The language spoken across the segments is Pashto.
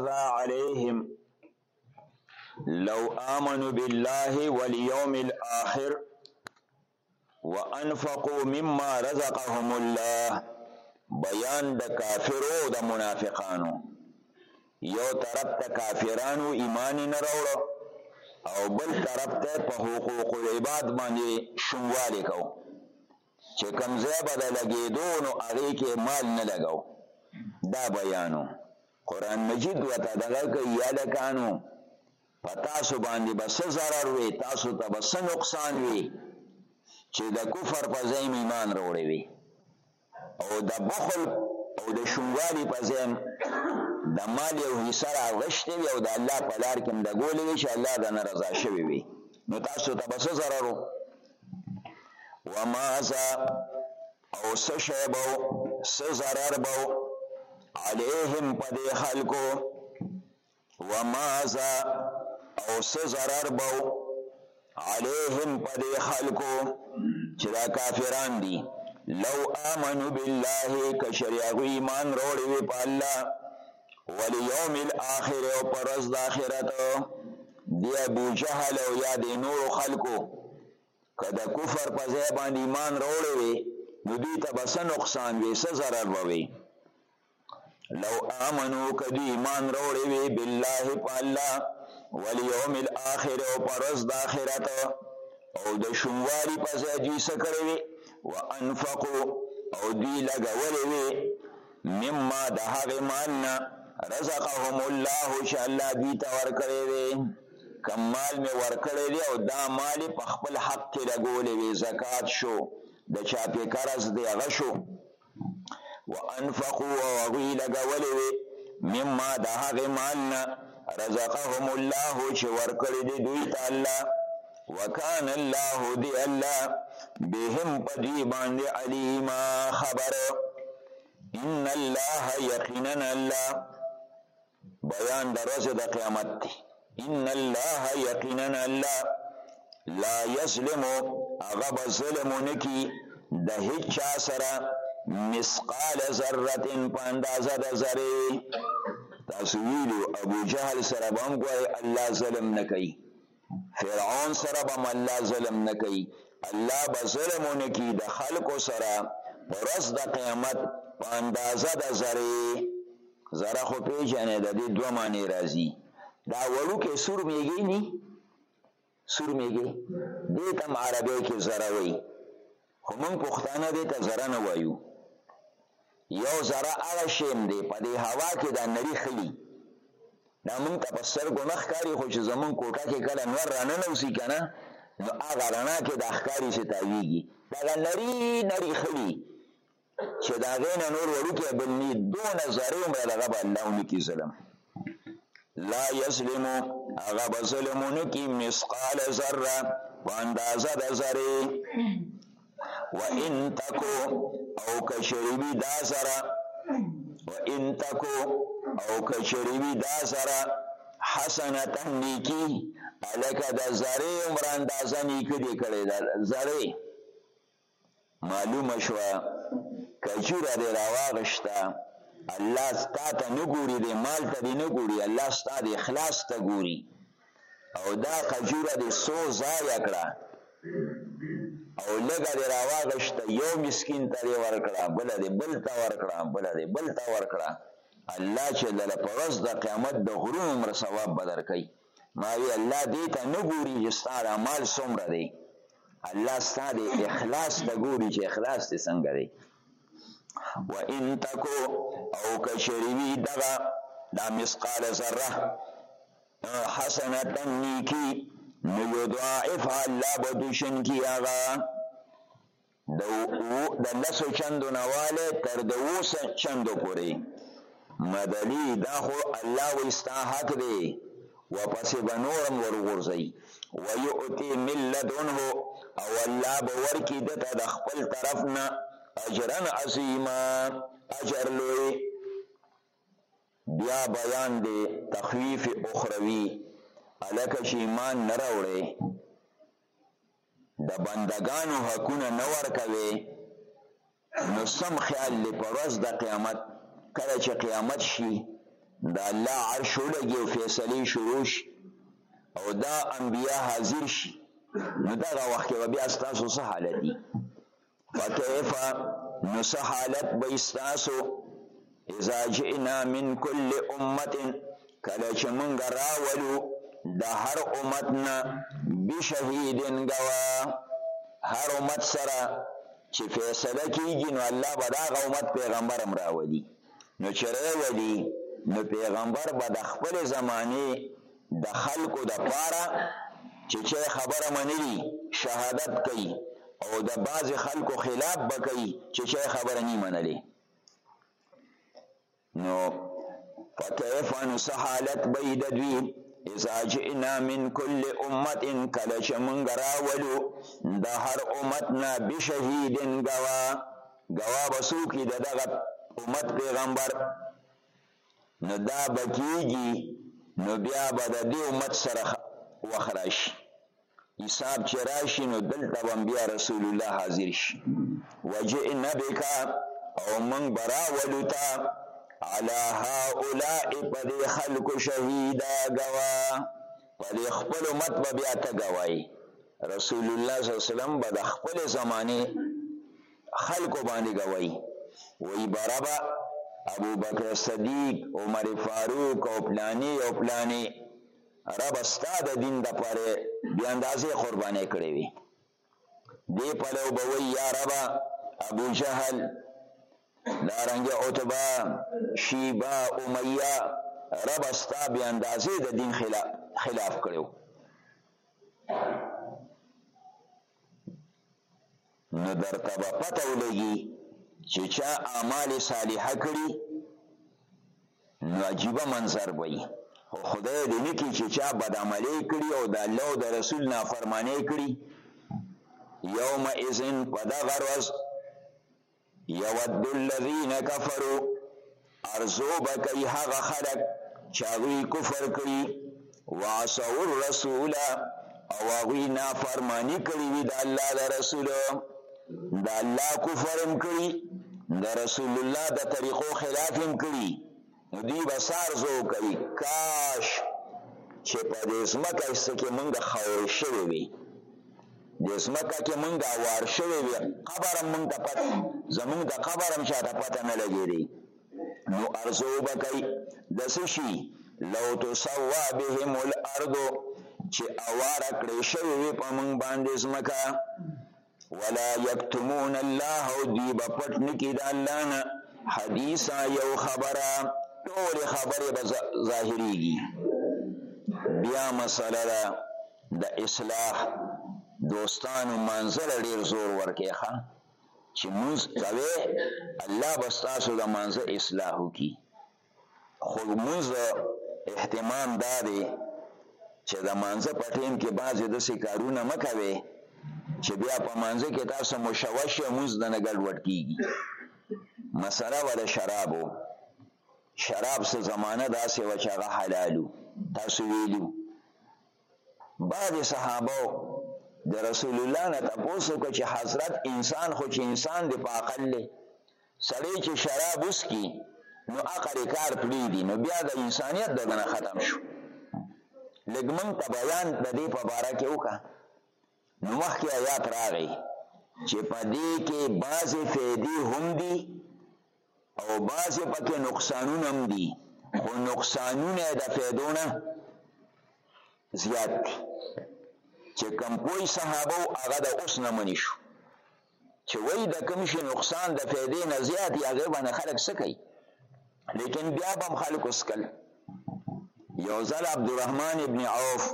الله عليهم لو آمنوا بالله واليوم الآخر وانفقوا مما رزقهم الله بیان د کافرو د منافقانو یو طرف ته کافرانو ایمان نه راوړو او بل طرف ته په حقوق العباد باندې شومواله کو چې کمزې به د لګېدو نو هغه کې مال نه لګاو دا بیانو قرآن مجید ورته دغه کوي یادکانو په تاسو باندې به څه ضرر وي تاسو ته به څه نقصان وي چې د کفر په ځای ایمان راوړی وي او د بخل او د شونګوالي په ځای د مال یو حصه راغشتې وي او د الله په لار کې هم د ګولې وي چې الله د ناراضه شوی وي نو تاسو ته به څه ضرر وما ذا او څه شی به و، څه ضرر به و، علیهم په دې خلکو، وماذا او څه ضرر به و، علیهم په دې خلکو چې دا کافران دي، لو آمنو بالله که چېرې هغوی ایمان راوړی وی په الله والیوم الآخر او په ورځ د آخرت دی ابوجهل او یا دې نورو خلکو که د کفر په ځای باندې ایمان راوړی وي نو دوی ته به څه نقصان وي څه ضرر به وي لو امنو که دوی ایمان راوړی وي بالله په الله والیوم الاخر او پر ورځ د آخرت او د شوموالي په ځای دوی څه کړی وي وانفقو او دوی لګولی وي مما د هغې مال نه رزقهم الله چې الله دوی ته ورکړی دی کوم مال مې ورکړی دی او دا مال یې په خپل حق کې لګولی وي زکات شو د چا پې قرض دی هغه شو وانفقو او هغوی لګولی وي مما د هغې مال نه رزقهم الله چې ورکړی دی دوی ته الله وکان الله دی الله بهم په دوی باندې علیما خبر ان الله یقینا الله بیان د ورځې د قیامت دی ان الله یقینا الله لا یظلم هغه به ظلم نه کی د هیچا سره مثقال ذره په اندازه د ذره تاسو ویلو ابو جهل سره به هم ګوای الله ظلم نه کوي فرعون سره به الله ظلم نه کوي الله به ظلم نه کی د خلکو سره پرز د قیامت په اندازه د زری زره خو پیژنې د دې دوه معنی راځي دا وړو کې سور میږي ني سور میږي دې تم عربی کې زره وي خو موږ پښتانه دې ته ذره نه وایو. یو ذره هغه شی هم دی، په دې هوا کې دا نري خلي، دا موږ ته په سترګو نه ښکاري، خو چې زموږ کوټه کې کله نور راننوځي که نه، نو هغه رڼا کې دا ښکاري چې تاوېږي. دغه نري نري خلي چې د هغې نه نور وړوکی بل نی دونه ذرې عمره د هغه به الله ونه کړي ظلم لا یظلم هغه به ظلم ونه کړي مثقال ذره په اندازه د ذرې و ان تکو او کشریوی دا ذره و ان تکو او کشریوی دا ذره حسنتا نیکی الکه د ذرې عمره اندازه نیکی دی کړی د ذرې معلومه شوه کجوره دې راواغشته الله ستا ته نه ګوري دې مال ته دې نه ګوري الله ستا د اخلاص ته ګوري او دا کجوره دې سو ضایع کړه او لګه دې راواغشته یو مسکین ته دې ورکړه بل دې بل ته ورکړه بل دې بل ته ورکړه الله چې دله پرز د قیامت د غرونو مر ثواب بدر کوي ما وی الله دې ته نه ګوري چې ستا دا مال څومره دی الله ستا دې اخلاص ته ګوري چې اخلاص دې څنګه دی و ان تکو او کشریوی دغه دا مسقال ذره حسنتا نیکی نو یضاعف الله بدوشن کی آغا د د لسو چندو نواله تر د اوس چندو پورې مدلی دا خو الله وستا حق دی و پسې به نورم ورغورځي و یؤتی من لدنه او الله به ورکړي ده ته د خپل طرف نه اجرا عظیما اجر لوی بیا بیان دی تخویف اخروی الکه چې ایمان نه راوړی د بندګانو حقونه نه ورکوې نو سم خیال دی په ورځ د قیامت کله چې قیامت شي د الله عرش ولګي او فیصلې شروع شي او دا انبیا حاضر شي نو دغه وخت کې به بیا ستاسو څه حالت وي فکیف نو څه حالت به ستاسو اذا جئنا من کل امه کله چې مونږ راولو د هر امت نه بشهیدن ګوا هر امت سره چې فیصله کیږي نو الله به دا امت پیغمبر هم راولي نو چې راولي نو پیغمبر به د خپل زمانه دخلکو دپاره چه چه خبره منلی شهادت کئ او د بعضی خلکو خلاف به کئ چه چه خبره نی منلی نو فکیف نسحالت بی ددوی اذا جئنا من کل امت کله چه منګ راولو د هر امت نا بشهید گوا گوا بسوکی دغه امت پیغمبر نو دا به کیږي نو بیا به د دې امت سره وخت راشي حساب چې راشي نو دلته به بیا رسول الله حاضر شي وجئنا بک او موږ به راولو تا علی هؤلاء په دې خلکو شهیدا ګوا په دې خپل امت به بیا ته ګوایي رسول الله صلی الله علیه وسلم به د خپل زمانه خلکو باندې ګواهي وایي به ربه ابوبکر صدیق عمر فاروق او پلانې او پلانې ربه ستا د دین دپاره بې اندازې قربانۍ کړې وي دې پلو به وایي یا ربه ابوجهل دارنګې عتبه شیبه امیه ربه ستا بې اندازې د دین خلاف کړو نو درته به پته ولګي چې چا اعمال صالحه کړي نو عجیبه منظر به وي خو خدای دې نه کړي چې چا بدعملۍ کړي او د الله او د رسول نافرمانۍ کړي یومئذ په دغه ورځ یود الذین کفرو ارزو بکی هغه خلق چاغوی کفر کړي واسو الرسول او هغوی نافرمانی کړي وي د الله د رسول د الله کفر هم کړي د رسول الله د طریقو خلاف هم کړي نو دوی به څه ارزو کوي، کاش چې په دې ځمکه کې مونږ خاورې شوې وي، دې ځمکه کې مونږ وار شوې وي، قبر هم مونږ ته پت زمونږ د قبر هم چاته پته نه لګېدی، نو ارزو به کوي د څه شي، لو تسوا بهم الارض چې اواره کړې شوې وي په مونږ باندې ځمکه. ولا یکتمون الله او دی به پټ نکی د الله نه حدیثا یو خبره ټول خبره به ظاهریږي بیا مسله ده د اصلاح دوستانو منزل ډیر زور ورکې ښه چې مونږ کوي الله به ستاسو د منزل اصلاح وکړي خو لمونځ اهتمام دا دی چې د مانځه په ټیم کې بعضې داسې کارونه مه کوئ چې بیا په مانځه کې تاسو مشوه شئ مونځ د نه ګډوډ کېږي مسله وه د شرابو شراب څه زمانه داسې وه چې هغه حلالو تاسو ویلي بعضې صحابو د رسول الله نه تپوس وکړ چې حضرت انسان خو چې انسان دی په عقل دی سړی چې شراب وسکي نو عقل یې کار پرېږدي نو بیا د انسانیت دغه نه ختم شو لږ موږ ته بیان د دې په باره کې وکړه نو مخکې آیات راغی چې په دې کې بعضې فیدې هم دي او بعضې پکې نقصانون هم دي خو نقصانون د فیدونه زیاد دي چې کم پوی صحابه او هغه د اوس نه منی شو چې وای د کوم شي نقصان د فیدې نه زیات یا غیر باندې خلک سکی لیکن بیا بم خلکو سکل یو ځل عبدالرحمن ابن عوف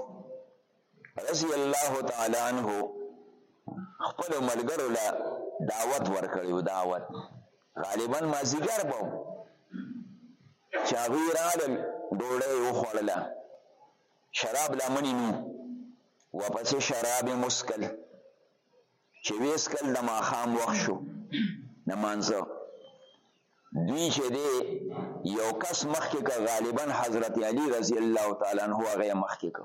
رضی الله تعالی عنہ خپل ملګرو له دعوت ورکړي او دعوت غالبا مازیګر به چاغی راغل ډوړی او خړله شراب لمنی نو واپس شراب مسکل چې ویسکل د ماخام وخت شو نمانځه دوی چې دی یو کس مخکې که غالبا حضرت علی رضی الله تعالی عنہ هغه مخکې که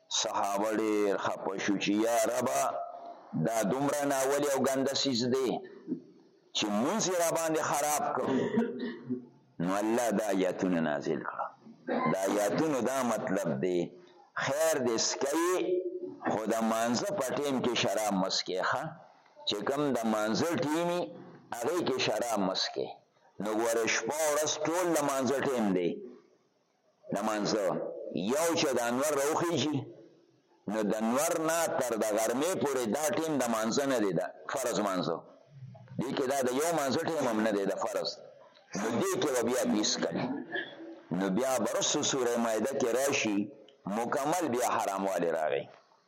صحابه ډېر خپه شو چې یا ربه دا دومره ناولی او ګنده سیز دی چې مونځ یې راباندې خراب کړ نو الله دا آیاتونه نازل کړه دا آیاتونو دا مطلب دی خیر دې سکی خو د مانځه په ټیم کې شراب مسکې ښه چې کوم د مانځه ټیمي هغې کې شراب مسکې نو ګوره شپه ورځ ټول د مانځه ټیم دی لمانځه یو چې د انور راوخیږي نو د نور نه تر د غرمې پورې دا ټیم د مانځه نه دی دا فرض مانځه دې کې دا د یو مانځه ټیم هم نه دی د فرض نو دې کې به بیا بیس کړي نو بیا برسو سوره مایده کې راشي مکمل بیا حراموالی راغی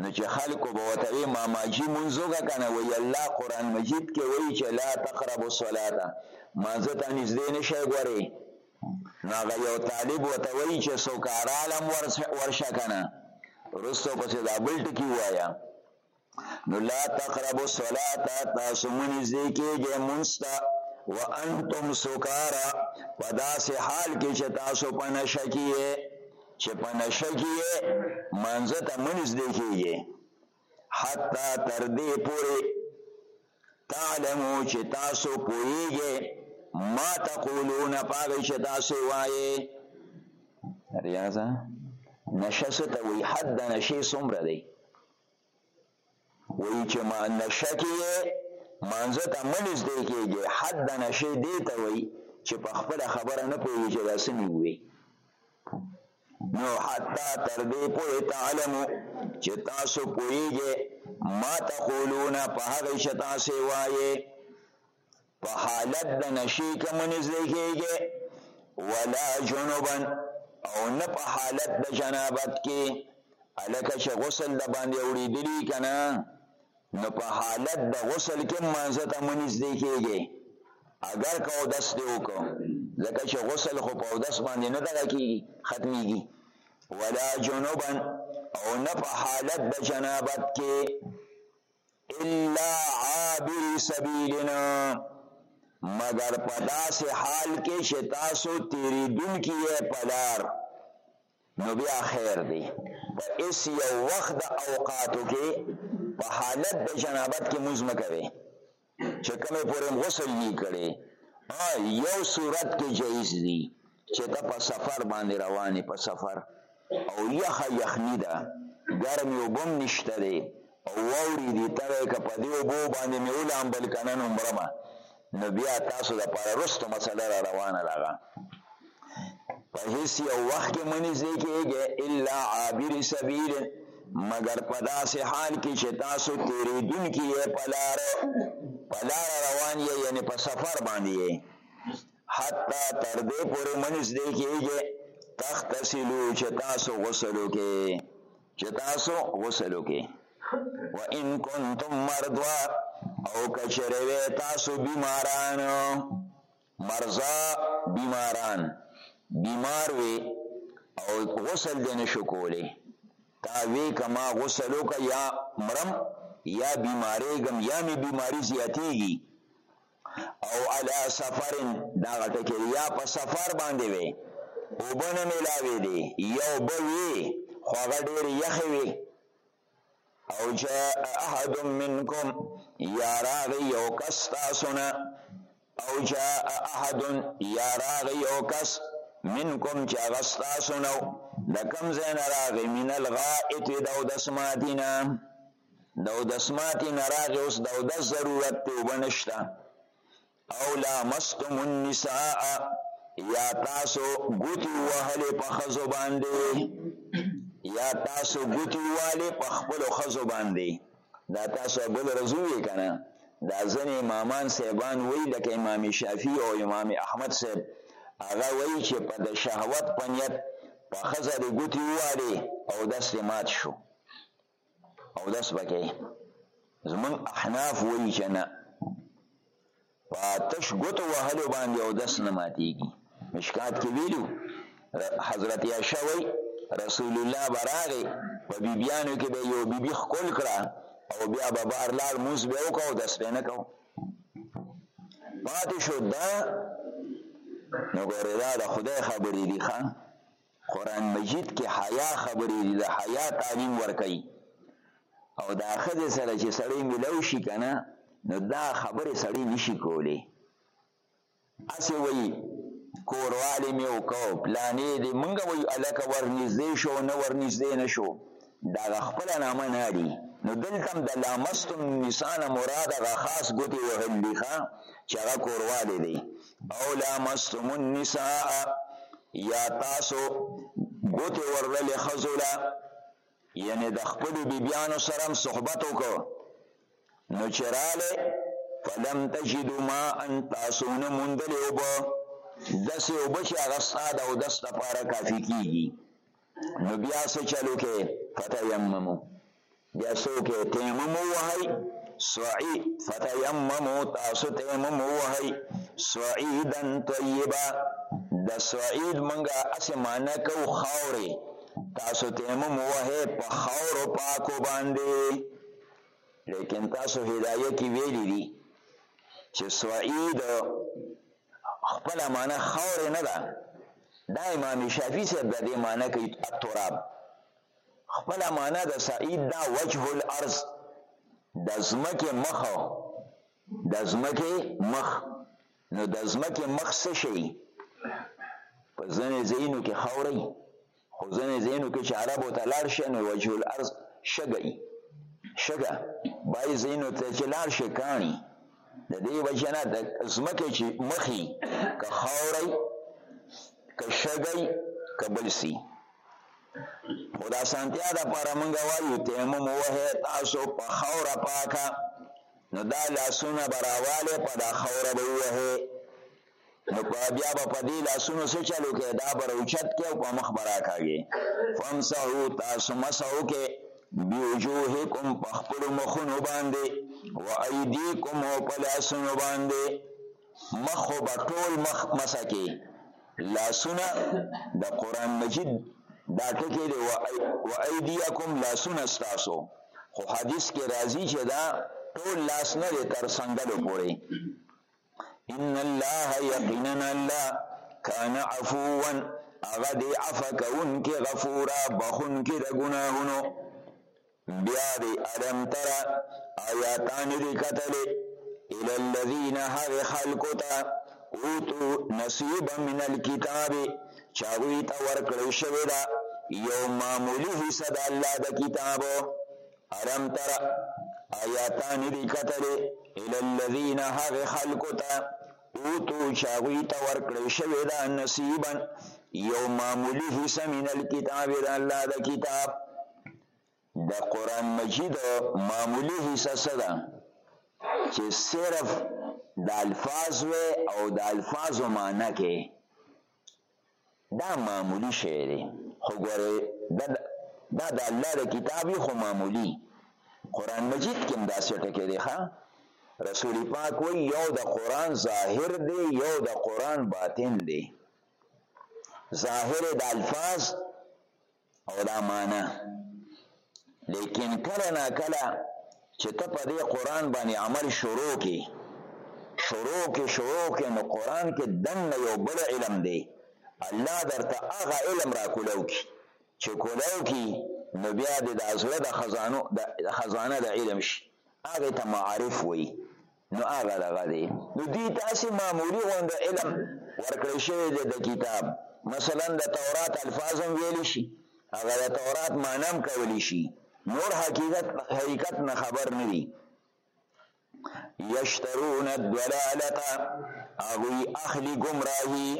نو چې خلکو به ورته وی ماماجي مونځ وکړه کنه وایي الله قرآن مجید کې وایي چې لا تقربوا الصلاة مانځه ته نږدې نه شئ ګورئ نو هغه یو طالب ورته وایي چې څوک ارالم ورشه کنه وروسته پسې دا بل ټکي ووایه نو لا تقربوا الصلاة تاسو مونځ نږدې کېږئ مونځ ته وانتم سکارا په داسې حال کې چې تاسو په نشه کې چې په نشه کې یې مانځه ته مه نږدې کېږې حتی تر دې پورې تعلمو چې تاسو پوهېږې ما تقولون په هغه چې تاسو وایې ریاضه نشه څه ته وایي حد د نشې څومره دی وایي چې ما نشه کې یې مانځه ته مه نږدې کېږې حد د نشې دې ته وایي چې په خپله خبره نه پوهېږي چې دا څه مې ووی نو حتی تر دې پورې تعلمو چې تاسو پوهېږې ما تقولونه په هغې چې تاسې وایې په حالت د نشي کې منځدې کېږي ولا جنوبا او نه په حالت د جنابت کې الکه چې غسل د باندې وړېدلی که نه نو په حالت د غسل کې مانځه ته منځدې کېږي اګر که اودس دې وکړو ځکه چې غسل خو په اودس باندې نه دغه کېږي ختمېږي ولا جنوبا او نه په حالت د جنابت کې الا عابر سبیلنا مگر په داسې حال کې چې تاسو تیریدونکي یې په لار نو بیا خیر دی په اس یو وخت د اوقاتو کې په حالت د جنابت کې موز مه کوي چې کومې پورې غسل نه کړي یو صورت کې جایز دی چې ته په سفر باندې روان یې، په سفر او یخه یخني ده، ګرمې اوبه هم نشته دی او واورې دي، ته وایې که په دې اوبو باندې مې ولامبل که نه نو مرم، نو بیا تاسو لپاره وروسته مسله را روانه ده هغه په هیڅ یو وخت کې مه نږدې کېږئ الا عابر سبیل مګر په داسې حال کې چې تاسو تېرېدونکي یې په لاره په لاره روان یې یعنې په سفر باندې یې حتی تر دې پورې منځ دې کېږي تختصلو چې تاسو غسل وکې چې تاسو غسل وکې و ان کنتم مرضوا او کچره وې تاسو بیماران مرزا بیماران بیمار وې او غسل دې نشو کولې تا وی کما غسل وکا یا مرم یا بیماری گم یا می بیماری زیاتیږي او علا سفر دا غټه کې یا په سفر باندې وي او بنه ملاوي دي یو بوي خو هغه ډیر یخي وي او جاء احد منکم یا راغی یو کس تاسو نه او جاء احد یا راغی یو کس منکم چې هغه ستاسو نه د کوم ځای نه راغی من الغائط د اودس مادي نه د اودس ماتې نه راغې اوس د اودس ضرورت ته اوبه نشته او لامستم النساء یا تاسو ګوتی وهلې په خزو باندې یا تاسو ګوتی والې په خپل خزو باندې دا تاسو بل رزوی کنه دا ځنې امامان صاحبان وی لکه امام شافعی او امام احمد صاحب هغه وی چې په د شهوت په نیت په خزه د ګوتی والې او دست مات شو اودس به کوي زمونږ احناف وایي چې نه په تش ګوتو وهلو باندې اودس نه ماتېږي مشکات کې ویلو حضرت عائشه وایي رسول الله به راغی په بیبیانو کې به یو بیبي ښکل کړه او بیا به بهر لاړ موس به وکړه اودس به نه کوه پاتې شو دا نو ګورې دا د خدای خبرې دي ښه قرآن مجید کې حیا خبرې دي د حیا تعلیم ورکړي او دا خځه سره چې سړی ملاو شي کنه نو دا خبرې سړی نشي کولی اسې وایي کوروالی مې وکړو پلانې دې مونږ وایو هلکه ورنږدې شو نه ورنږدې نه شو د هغه خپله نامه نه اړي نو دلته هم د لامستم نسانه مراد هغه خاص ګوتې وهل دي ښه چې هغه کوروالی دی او لامستم النساء یا تاسو ګوتې ورللې ښځو له یعنې د خپلو بیبیانو سره هم صحبت وکړو نو چې رالی فلم تجدو ما ان تاسو نه موندلې اوبه داسې اوبه چې هغه ستا د اودس لپاره کافي کېږي نو بیا څه چلو کې فتیممو بیا څو کې تیمم وهی سعی فتیممو تاسو تیمم وهی سعیدن طیبا د سعید منګه اسمانه کو خاورې تاسو تیمم وهی په خاور پاکو باندې لیکن تاسو هدایه کې ویلي دي چې سعید خپل معنی خاور نه ده دا امام شافعي صاحب د دې معنی کوي التراب خپل معنی د سعید دا وجه الارض د زمکه مخ د زمکه مخ نو د زمکه مخ څه شي په ځنې ځینو کې خاوري خو ځینې ځینو کې چې عربو ته لاړ شي نو وجه الارض شګه وي شګه بای ځینو ته چې لاړ شي کاڼي د دې وجه نه د ځمکې چې مخي که خاورئ که شګئ که بل سي خو د اسانتیا دپاره موږ وایو تیمم ووهئ تاسو په خاوره پاکه نو دا لاسونه به راوالې په دا خاوره به ووهئ نو په بیا به په دې لاسونو څه چل وکړئ دا به راوچت کړئ او په مخ به راکاږئ فامسحو تاسو مسح وکړئ بوجوهکم په خپلو مخونو باندې و ایدیکم او په لاسونو باندې مخ خو به ټول مخ مسح کې لاسونه د قرآن مجید دا ټکی دی و ایدیکم لاسونه ستاسو خو حدیث کې راځي چې دا ټول لاس نه دی تر څنګلو پورې ان الله یقینا الله کان عفوا هغه دی عفا کوونکی غفورا بخونکی د ګناهونو بیا دی الم تر آیاتان دی کتلی الى الذين هغه خلقو ته اوتو نصیب من الكتاب چاوی ته ورکړی شوی دا یو معمولی حصہ د الله د کتابو الم تر آیاتان دی کتلی الی الذین هغ خلقو تا اوتو چاوی تا ورکڑی شوی دا نصیبا یو معمولی حصہ من الكتاب دا اللہ دا کتاب دا قرآن مجید معمولی حصہ صدا چه صرف دا الفاظ وی او دا الفاظ معنی که دا معمولي شی دی خو ګورې دا دا د الله د کتاب وي خو معمولي قرآن مجید کې هم داسې ټکی دی ښه رسول پاک وایي یو د قرآن ظاهر دی یو د قرآن باطن دی ظاهر د الفاظ او دا معنا لیکن کله نا کله چې ته په دې قران باندې عمل شروع کی شروع کې شروع کې نو قران کې دن یو بل علم دی الله درته هغه علم را کولاو کی چې کولاو کی نو بیا د ازله د خزانو د خزانه د علم شي هغه ته معارف وایي نو هغه دغه دی نو دوی تاسې معمولی غونډه علم ورکړی شوی دی د کتاب مثلا د تورات الفاظ هم ویلی شي هغه د تورات معنی هم کولی شي نور حقیقت حقیقت نه خبر نه دي یشترون الدلالتا اغوی اخلی گمراهی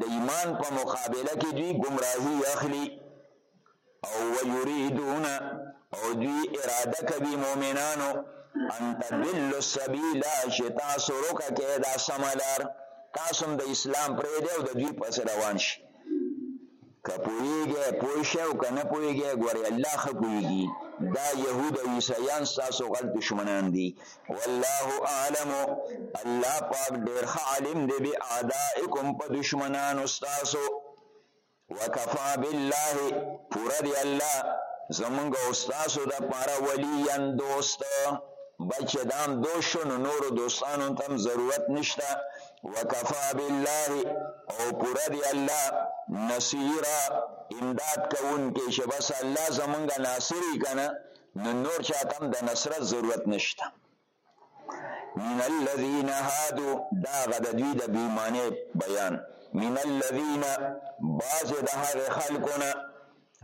د ایمان په مقابله کې دوی ګمراهي اخلي او ويريدون او دوی اراده کوي مؤمنانو ان تدل السبيل چې تاسو روکه کې دا سملار تاسو د اسلام پرې دی او د دوی پس روان شي که پوهیږی پوه شی او که نه پوهیږی ګورئ الله ښه پوهیږي دا یهود او عیسایان ستاسو غټ دشمنان دي والله اعلم الله پاک ډیر ښه عالم دی به اعدائکم په دشمنانو ستاسو وکفا بالله پوره دی الله زمونږ او ستاسو د پاره ولیا دوست بچ دام دوست شو نو نورو دوستانو ته ضرورت نشته وکفا بالله او پورا دی الله نصیرا امداد کوونکی چې بس الله زمونږ ناصری کنه نو نور چاته د نصرت ضرورت نشته من الذين هادو دا غد دوی د بیمانه بیان من الذين باز د هغه خلقونه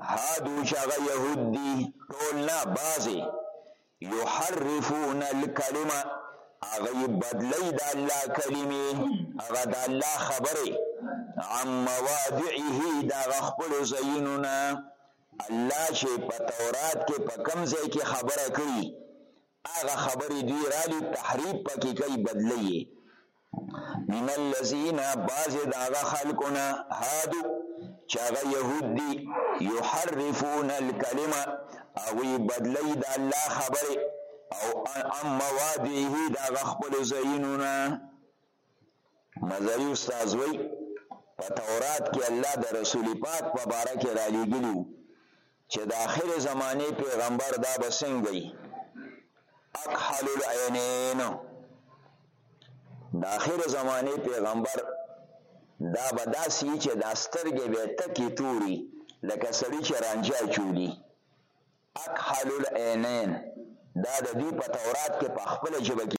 هادو چې هغه يهود دي ټول نه بازي یحرفون الکلمه هغه بدلی د الله کلمې هغه د الله خبرې عم مواضعه دا خپل ځایونو نه الله چې په تورات کې په کم ځای کې خبره کړي هغه خبرې دوی رالی تحریف پکې کوي بدلی من الذین بعض داغه خلقنا هادو چاغه یهود دی یحرفون الکلمه اوی بدلی د الله خبره او ام مواضعه داغه خپل زینونا مزری استاد وی په تورات کې الله د رسول پاک په باره کې را لېږلیو چې د اخر زمانې پیغمبر دا به څنګه وي اکحل العینین د اخر زمانه پیغمبر دا به داسي چې دا سترګې به تکي توري لکه سړی چې رانجا چولی اکحل العینین دا د دې په تورات کې په خپل جبه کې